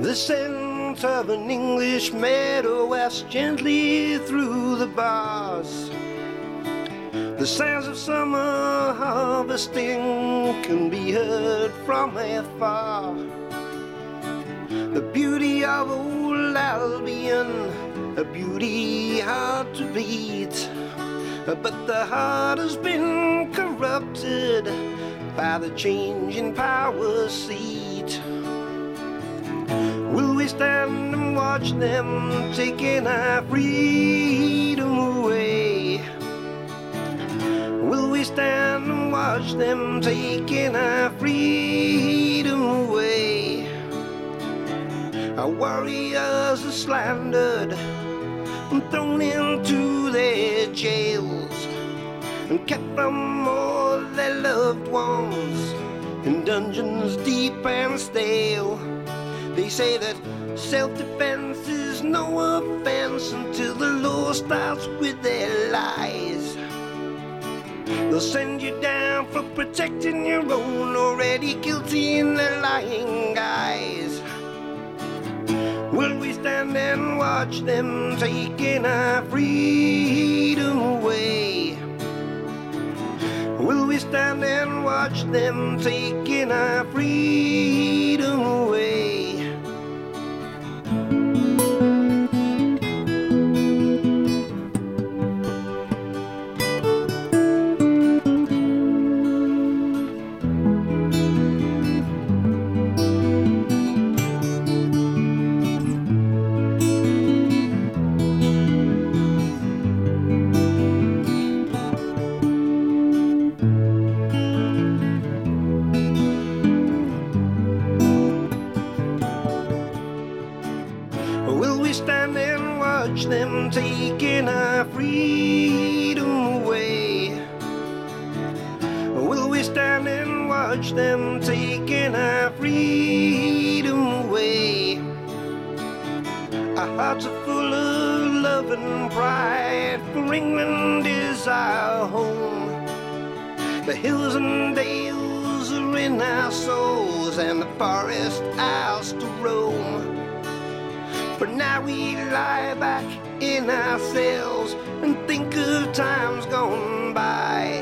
The scent of an English meadow wafts gently through the bars. The sounds of summer harvesting can be heard from afar. The beauty of old Albion, a beauty hard to beat. But the heart has been corrupted by the change in power seat. We stand and watch them taking our freedom away? Will we stand and watch them taking our freedom away? Our warriors are slandered and thrown into their jails and kept from all their loved ones in dungeons deep and stale. They say that self defense is no offense until the law starts with their lies. They'll send you down for protecting your own, already guilty in their lying eyes. Will we stand and watch them taking our freedom away? Will we stand and watch them taking our freedom watch them taking our freedom away? Will we stand and watch them taking our freedom away? Our hearts are full of love and pride, for England is our home. The hills and dales are in our souls, and the forest ours to roam. But now we lie back in our cells and think of times gone by.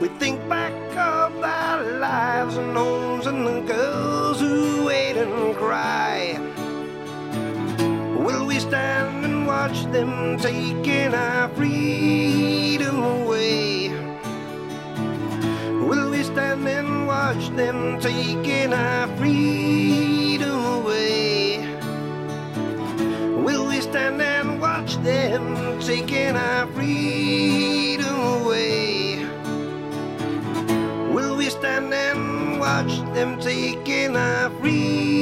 We think back of our lives and homes and the girls who wait and cry. Will we stand and watch them taking our freedom away? Will we stand and watch them taking our freedom taking our freedom away? Will we stand and watch them taking our freedom?